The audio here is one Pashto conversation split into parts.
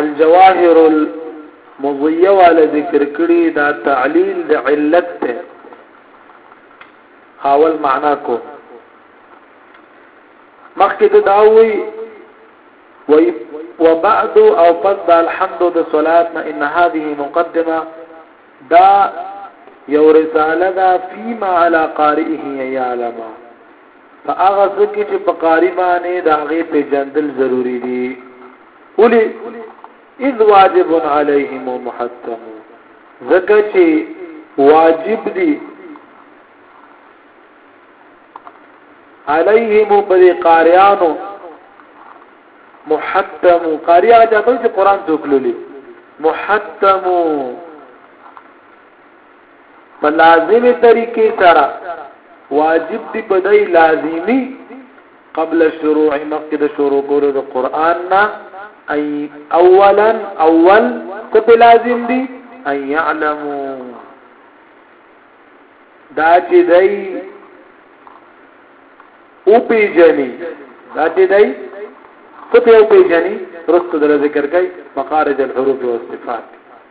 الجواهر المضیه والا ذکر کړي دا تعلیل د علت ته اول معنا کو مخکې ته دا وی وی وبعد او پس د الحمد د صلات نه ان هذه مقدمه دا یو رساله دا فيما على قارئه يعلم په هغه څه کې چې په قاری باندې د هغې پیژندل ضروری دي اولی اذ واجب علیهم محتم ځکه چې واجب دي علیهم پر قاریانو محتم قاری هغه چاته چې قران څوک لولي محتم په لازمي طریقې سره واجب دی په دای لازمی قبل الشروع مخکې د شروع کولو د قران نه اي اولا اول څه لازم دي ان يعلموا دا چې دای او پیجنی دا چې دای څه په پیجنی رسته د ذکر کوي مخارج الحروف والصفات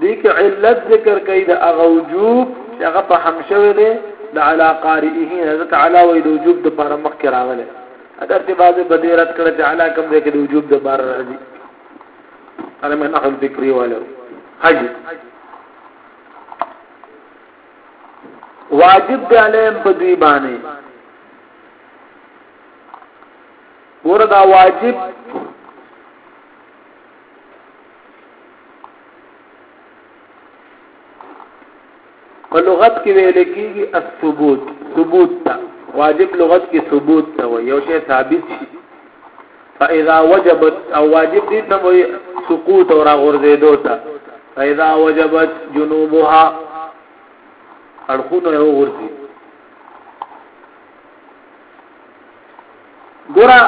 دې کې علت ذکر کوي د هغه وجوب چې هغه په هم شوی دی د علا قارئه حضرت علا وې د وجوب د پر مخ کې راغله اگر ته بعضه بدیرت کړه چې علا کوم ځای کې د وجوب د بار راځي انا من نحو الفکری والو حج واجب دی علیم په دوی باندې وردا واجب په لغت کې ویل کېږي الثبوت ثبوت ته واجب لغت کې ثبوت ته وي یو شی ثابت شي فاذا وجبت او واجب دي ته وي سقوط او راغورځېدو ته فاذا وجبت جنوبها اړخونه یو ورځي ګورا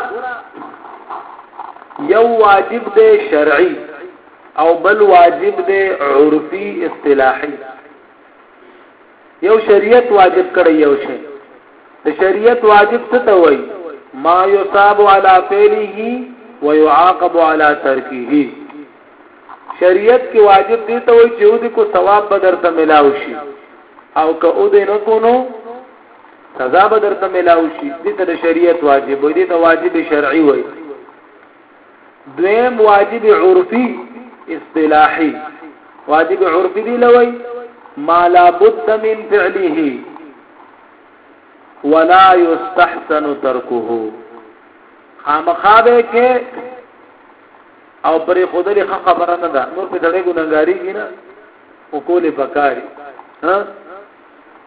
یو واجب دی شرعي او بل واجب دی عرفي اصطلاحي یو شریعت واجب کړی یو شی د شریعت واجب څه ته وایي ما یصاب علی فعله ويعاقب علی ترکه شریعت کې واجب دی ته وایي چې ودی کو ثواب بدر ته ملاوي شي او که ودی نه کو نو سزا به درته ملاو شي دې ته د شریعت واجب وي دې ته واجب شرعي وي دویم واجب عرفي اصطلاحي واجب عرفي دی لوي ما لا بد من فعله ولا يستحسن تركه خامخا به کې او پرې خودلې خبره نه ده نور په دړې ګناګاری کینا او کولې پکاري ها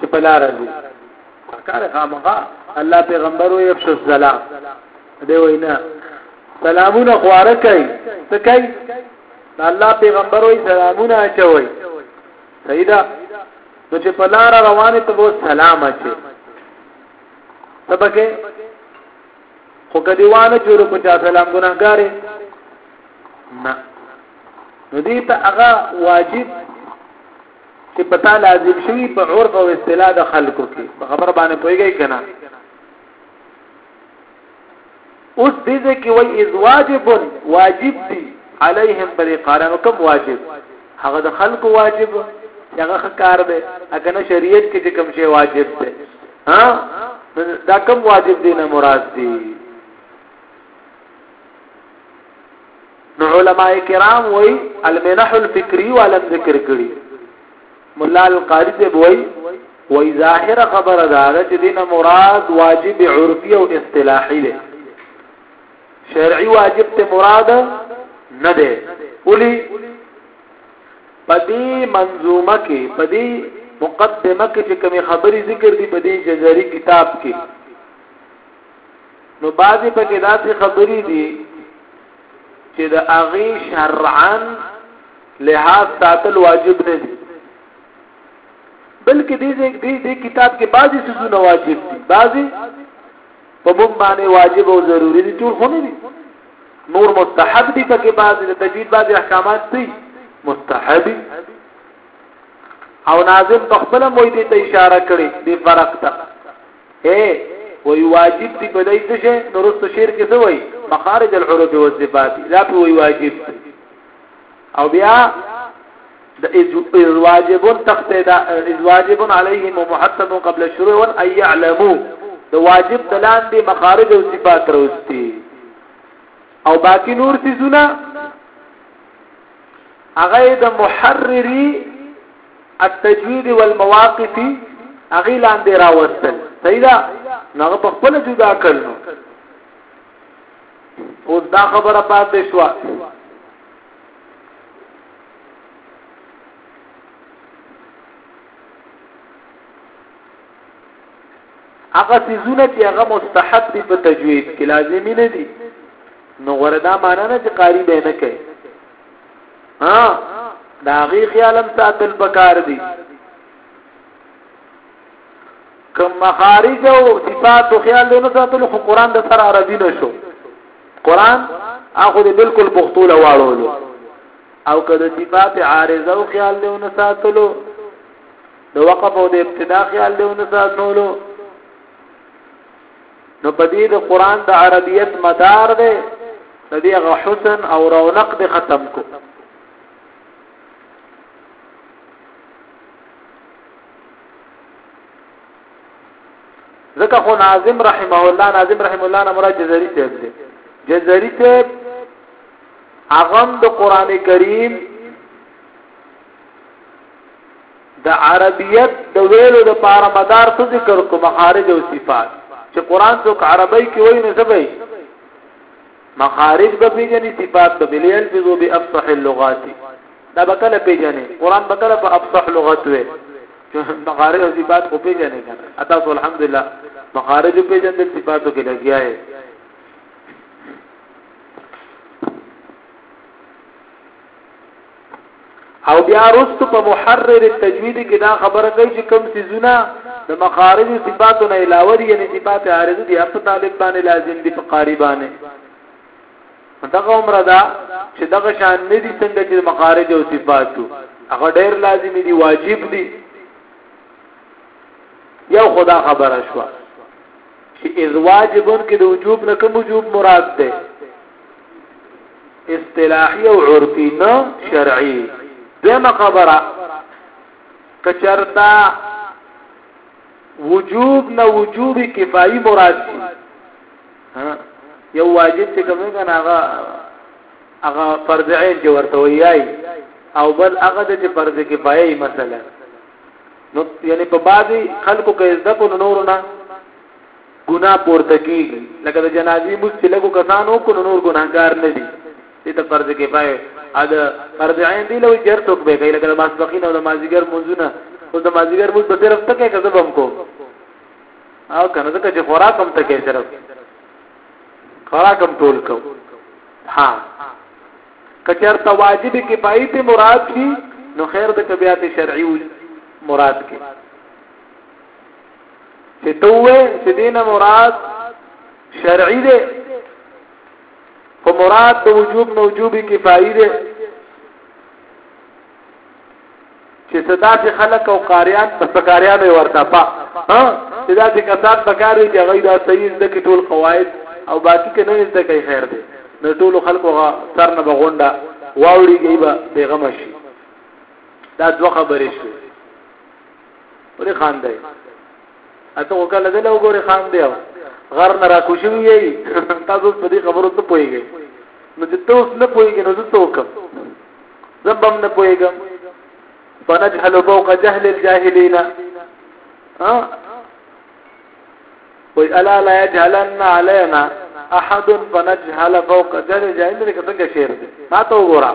چې په لار دي کار خامخا الله پیغمبر او یفش السلام دی وینا سلامونه خواره کوي څه کوي الله پیغمبر او سلامونه اچوي سیدا نو چې په لار روانه ته وو سلام اچي سبکه خو کدیوانه جوړ کو چا سلام ګناګارې نه نو دې ته هغه واجب چې پتا لازم شوی په عرف او اصطلاح د خلکو کې په خبر باندې پويږي کنه اوس دې ځکه وای از واجب واجب دي عليهم پر قارن کوم واجب هغه د خلکو واجب هغه کار دی اګه نه شریعت کې کوم شی واجب دی ها دا کوم واجب دی نه مراد دی نو علماء کرام وایي المنح الفکري والا هم ذکر کړي ملا القاري صاحب وایي وایي ظاهره خبره دا ده چې دینه مراد واجب عرفي او اصطلاحي دی شرعي واجب ته مراد نه دی ولي پدې منظومه کې پدې مقدمه کې چې کومې خبرې ذکر دي پدې جزري کتاب کې نو بعضی پکې داسې خبرې دي چې د اغي شرعاً لحاظ ساتل واجب نه دي بلکې دې دې دې کتاب کې بعضی سيزونه واجب دي بعضی په مونږ باندې واجب او ضروری دي ټول خو نه دي نور مستحب دي پکې بعضی د تجوید بعضی احکامات دي مستحب او ناظم په خپل مویدې ته اشاره کړې دې فرق ته اې وی واجب دی په دای څه شي نورستو شعر کې څه وای مخارج الحروف والصفات دا په وی واجب دی او بیا د از واجب تخت دا از واجب علیهم محتم قبل الشروع وان اي يعلموا د واجب دلان دي مخارج او صفات روستي او باقی نور سيزونه هغه د محرري التجوید والمواقف هغه لاندې راوستل صحیح ده نو هغه په خپل جدا کړل نو اوس دا خبره پاتې شو هغه سيزونه چې هغه مستحب دي په تجوید کې لازمي نه دي نو وردا معنا نه چې قاری به نه کوي ها دا غي خیالم ساتل پکار دي کوم مخارج او صفات او خیال دې نه ساتل خو قران د سره عربي نشو قران اخو دې بالکل پښتو لواړولو او کله صفات عارضه او خیال دې نه ساتلو د وقف او د ابتدا خیال دې نه ساتلو نو په دې د قران د عربیت مدار دی د دې غ حسن او رونق دې ختم کو ځکه خو ناظم رحمه الله ناظم رحمه الله نه مراد جزري ته دی جزري ته اغم د قران کریم د عربیت د ویلو د پاره مدار څه ذکر کو مخارج او صفات چې قران څوک عربی کې وای نو سبي مخارج به پیجنې صفات به بلیل فزو به افصح اللغات دا به کله پیجنې قران به کله په افصح لغت وي مخارج او صفات خو پیجنې کنه اته الحمدلله مخارج پیجنې صفاتو کې لګیا یې او بیا رست په محرر التجوید کې دا خبره کوي چې کوم سيزونه د مخارج او صفاتو نه علاوه دي یعنی صفات عارضه دي په طالب باندې لازم دي په قاری باندې دغه عمره دا چې دغه شان نه دي څنګه چې مخارج او صفاتو هغه ډیر لازم دي واجب دي یو خدا خبره شو چې اذ واجبون کې د وجوب نه کوم وجوب مراد ده اصطلاحي او عرفي نه شرعي دمه خبره کچرتا وجوب نه وجوب کفایي مراد شي ها یو واجب چې کومه کنه هغه هغه فرض عین چې ورته ویای او بل هغه چې فرض کفایي مثلا نو یعنی په بعضي خلکو کې زده کو نورونه ګناه پورته کیږي لکه د جنازې مونږ چې لګو کسانو کو نو نور ګناهګار نه دي دې ته فرض کفایه ا د فرض عین دی لوي چیر څوک به کوي لکه د ماسپخین او د مازیګر مونږونه او د مازیګر مونږ به صرف تکه کذبم کو او کنه ځکه چې خوراک هم تکه صرف خوراک هم ټول کو ها کچر ته واجب کفایه ته مراد شي نو خیر د کبیات شرعي مراد کې چې توه چې دینه مراد شرعي ده خو مراد د وجوب نه وجوب کفایي ده چې صدا چې خلق او قاریان په سکاریان ورته پا ها چې دا چې کسات پکاري چې غي دا صحیح د کې ټول قواعد او باقی کې نه زده کوي خیر ده نو ټول خلق وغه سر نه بغونډه واوړي گئی به بیغمه شي دا دوه خبرې شوې ولې خان دی اته وکاله دل وګوره خان دی غر نه را کوشي وي تاسو په دې خبرو ته پويږئ نو چې تاسو نه پويږئ نو څه وکم زبم نه پويګم فنجهل فوق جهل الجاهلين ها وی الا لا يجهلن علينا احد فنجهل فوق جهل الجاهلين څنګه شعر دی ما ته وګوره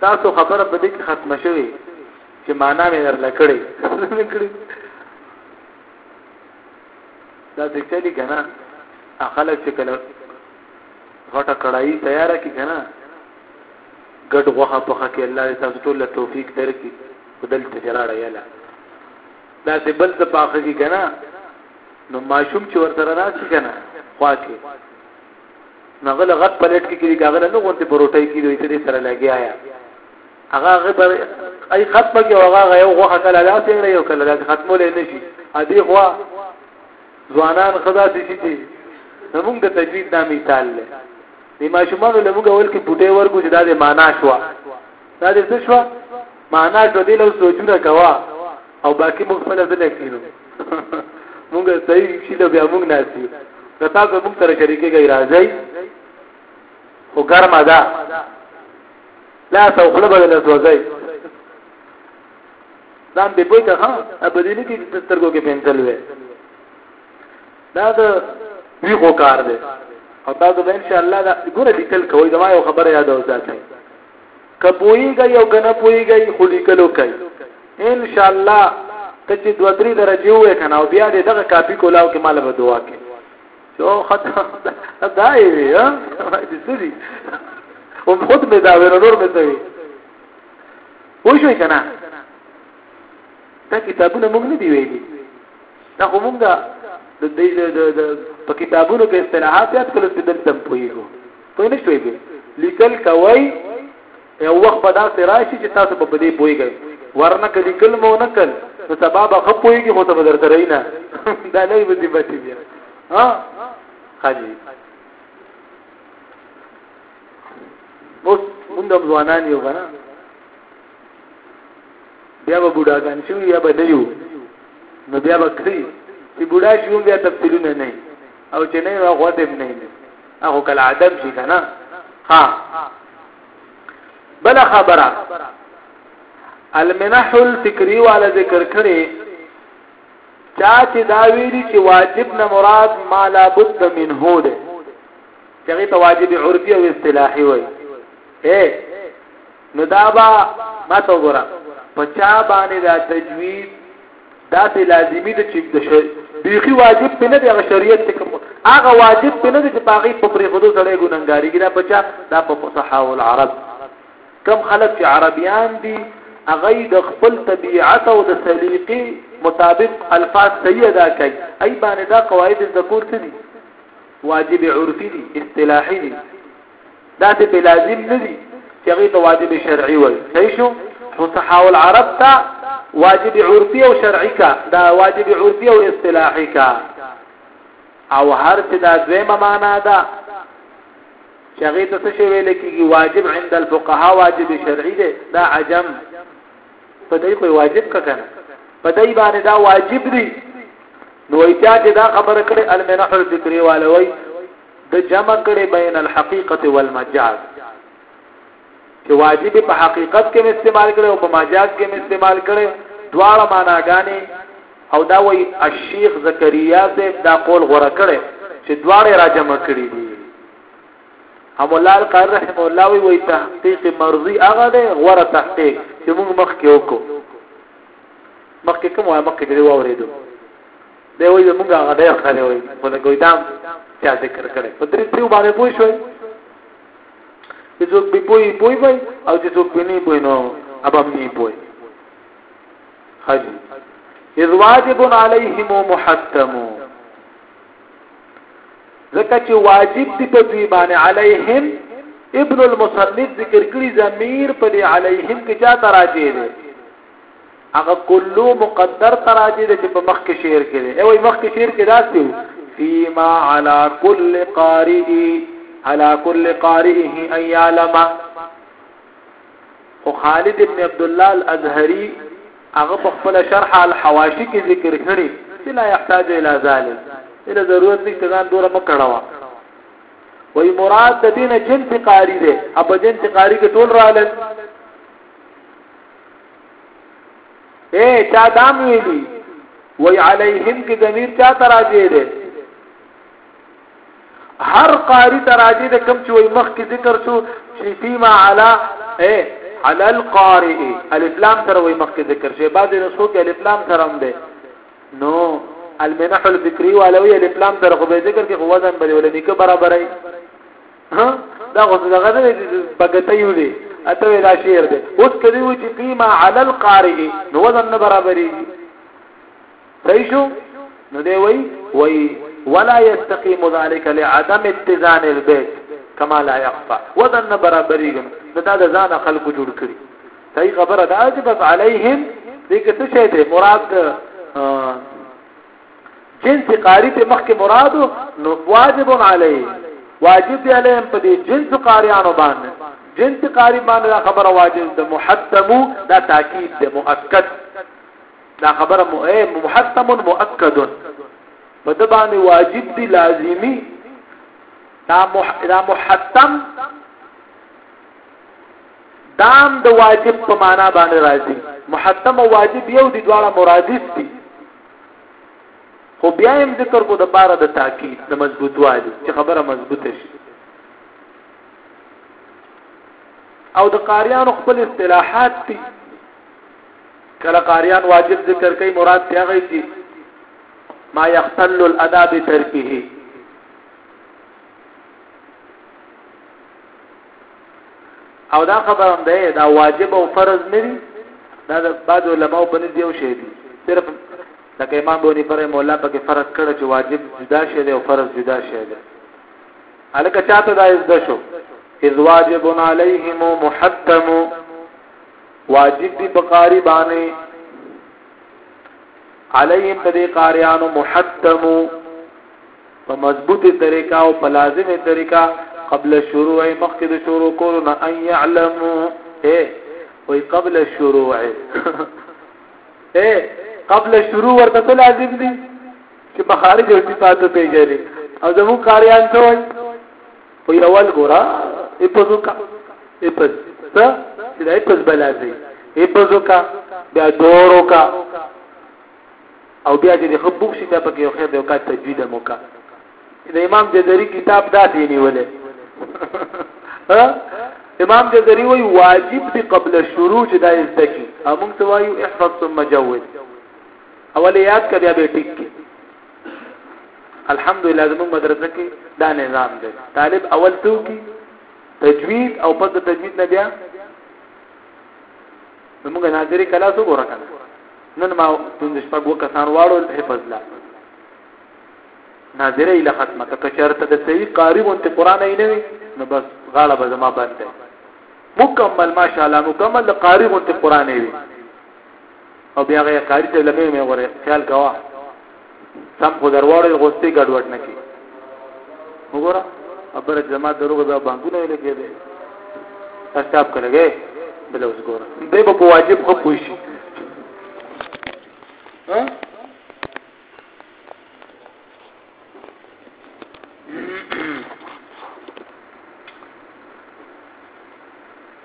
تاسو خبره په دې کې ختمه شوې چې معنا مې درل کړې کړې دا څه چلی کنه خلک چې کله غټه کړای تیار کی کنه ګډ غوښه پخه کړئ الله دې تاسو ټول له توفیق درکړي خو دلته دې راړه یلا داسې بل څه پاخه کی کنه نو ماشوم چې ورسره راشي کنه خوا کې نغل غټ پلیټ کې کړي کاغله نو غونته پروټي کې دوی ته سره لګیا یا هغه هغه پر اي ختمه کې هغه یو غوخه کله لا پیړې یو کله لا ختمول نه شي ا دې خوا ځوانان خدا سي شي موږ د تجوید دا مثال لري دی ماشومانو له موږ اول کې بوټي ورکو چې دا د معنا شو دا د څه شو معنا شو دی له سوچونه کوا او باقی موږ خپل ځل کینو موږ صحیح شي له بیا موږ ناسي دا تاسو موږ سره شریکې گئی راځي خو ګرمه ده لا سوخله بدل سوځي ځان به پوي که ها ابدینی کې سترګو کې پنځل وي دا د ویغو کار دی او تاسو به ان شاء الله دا ګوره لیکل کوئ زما یو خبره یاد اوساتئ که پوهیږئ او که نه پوهیږئ خو لیکل وکړئ ان شاء الله ته چې دوه درې درجې وې کنه او بیا دې دغه کاپی کولاو کې مال به دعا کې جو ختم دا یې وی ها دې سړي هم خود مې دا ور نور مې سوي وښوي کنه دا کتابونه موږ نه دی ویلي دا خو مونږه د دې د په کتابونو کې اصطلاحات یاد کول چې دلته پوهیږو په نه شوي به لیکل کوي یو وخت به دا راشي چې تاسو په دې پوهیږئ ورنه کلی کلمه نه کل نو سبا به خپويږي خو ته بدر ترې نه دا لای به دې بچي بیا ها خاجي اوس موږ ځوانان یو کنه بیا به بوډاګان شو یا به نه یو نو بیا به کړی چې بوډا شوم بیا تفصیلونه نه او چې نه نو غوته هم نه نه هغه کله عدم شي کنه ها بل خبره المنح الفکری والا ذکر کړي چا چې دا ویلي چې واجب نه مراد ما لا بد منه ده چې ته واجب عرفي او اصطلاحي وایي نو دا با ما ته وګوره په چا باندې دا تجوید دا ته لازمی د چې د شر بیخي واجب په نه دی هغه شریعت ته کوم هغه واجب په نه دی چې پاغي په پرې خودو سره ګننګاری ګره بچا دا په فصحا او العرب کم خلک چې عربیان دي هغه د خپل طبيعت او د سلیقي مطابق الفاظ صحیح ادا کوي ای باندې دا قواعد ذکر څه دي واجب عرفي دي اصطلاحي دي دا څه په لازم نه دي چې هغه ته واجب شرعي وي صحیح شو فصحاء العرب ته واجب عرفي او شرعي کا دا واجب عرفي او اصطلاحي کا او هر چې دا دویمه معنا ده چې هغه ته څه ویل کېږي واجب عند الفقهاء واجب شرعي ده دا عجم په دې کوئی واجب کا کنه په دې باندې دا واجب دي نو ایتیا چې دا خبره کړې المنح الفکری والوي د جمع کړي بين الحقيقة والمجاز چې واجب په حقیقت کې استعمال کړي او په مجاز کې استعمال کړي دواړه معناګانې او دا وی الشیخ زکریا صاحب دا قول غوړه کړي چې دواړه راجمع کړي دي هم الله القاری رحم الله وی وی تحقیق مرضی هغه دی غوړه تحقیق چې موږ مخکې وکړو مخکې کوم وای مخکې دی واورېدو دی وایي زمونږ هغه ډېر ښه دی وایي خو د ګویدام چا ذکر کړی په درې تریو باندې پوه شوئ چې څوک به پوي پوي وي او چې څوک به نه پوي نو اب هم نه پوي حج اذ واجب عليهم محتم ځکه چې واجب دي په دوی باندې عليهم ابن المصنف ذکر کړی ضمیر په دې عليهم کې چا تراجه دي هغه کلو مقدر تراجی د چې په مخ کې شعر کې دی اوی مخ کې شعر کې داسې فيما على كل قارئ على كل قارئه ان يعلم او خالد ابن عبد الله الازهري هغه په خپل شرح الحواشي کې ذکر کړی چې لا يحتاج الى ذلك اله ضرورت نشته ځان دوره مکړوا وای مراد د دین جنس قاری دی اپ جنس قاری کې ټول رااله اے چا دام ویلی وی علیهم کی ضمیر چا تراجی دی هر قاری تراجی دی کم چوی مخ کی ذکر شو چی فیما علا اے علا القارئ الف لام سره وی مخ کی ذکر شو بعد نسخو کی الف لام سره هم دی نو المنح الفکری والوی الف لام سره خو به ذکر کی خو وزن بلی ولنی که برابرای ها دا غوسه دغه نه دي بغته یو دي اته دا شعر دي اوس کدی و چې فيما على القارئ نو وزن نه برابرې صحیح شو نو دی وای وای ولا يستقيم ذلك لعدم اتزان البيت كما لا يخفى وزن نه برابرې ګم نو دا د ځان خلق جوړ کړی صحیح خبره ده چې بس عليهم دې کې څه شی دی مراد جنس قاری ته مخکې مراد نو واجب علی واجب دی علیم په دې جنس قاریانو باندې جنس قاری باندې دا خبره واجب ده محتم دا تاکید ده مؤکد دا خبره محتم مؤکد په د باندې واجب دی لازمی دا مح... دا محتم دام د دا واجب په معنا باندې راځي محتم او واجب یو دي دواړه مرادف دي خو بیا هم ذکر کو د پاره د تاکید د مضبوطوالي چې خبره مضبوطه شي او د قاریانو خپل اصطلاحات دي کله قاریان واجب ذکر کوي مراد دی هغه چې ما يختل الادا بترکه او دا خبر هم ده دا واجب او فرض نه دي دا د بعض علماو په نس یو شی دي صرف لکه امام بونی پر مولا په کې فرق کړی چې واجب جدا شی دی او فرض جدا شی دی الکه چاته دا زده شو اذ واجب علیهم محتم واجب دی بقاری باندې علیهم په دې قاریانو محتم په مضبوطې طریقه او په لازمې طریقه قبل الشروع مخکې د شروع کولو نه ان يعلمو اي وي قبل الشروع اي قبل الشروع ورته څه لازم دي چې مخارج او صفات پیژني او زمو کاریان څه وایي په یوال ګورا ای په ځکه ای په څه چې دای په بلازي ای په ځکه بیا دورو کا او بیا چې دې ښه پوخ شي بیا پکې یو خیر د یو کاج تجوید هم وکړه چې د امام جزري کتاب داسې یې نیولی امام جزري وایي واجب دی قبل الشروع چې دا زده کړي او موږ ته وایو احفظ ثم جود اول یاد کړه بیا به ټیک کړي الحمدلله زموږ مدرسه کې دا نظام دی طالب اول تو کی تجوید او پس تجوید نه بیا نو موږ ناظری کلا سو ګور کنه نن ما پنځه شپږ وکسان واړو حفظ لا ناظره اله ختمه که چرته د سوي قاری غونته قران یې نه وي نو بس غاړه به زما بنده مکمل ماشاءالله مکمل د قاری غونته قران یې وي او بیا غیر قاری ته لمه مې غره خیال کوا سم خو درواړې غوستې ګډوډ نه کی وګوره خبره جماعت دروغ بیا بانګونه ویل کېږي تاسو کله گئے بل اوس ګوره دې په واجب خو پوي شي ها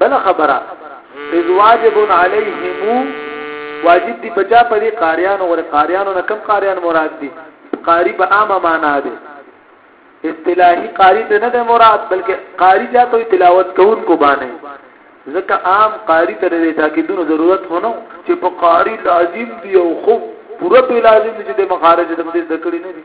بل خبره اذ واجب علیهم واجب دی پچا پدی قاریان او قاریان نه کم قاریان مراد دی قاری په عامه معنا دی اصطلاحي قاری ته نه دی مراد بلکې قاری چاته تلاوت کوونکو باندې ځکه عام قاری ته د تاکیدونو ضرورت هونه چې په قاری لازم دی او خو پوره په لازم دی چې د مخارج د دې ذکر نه دی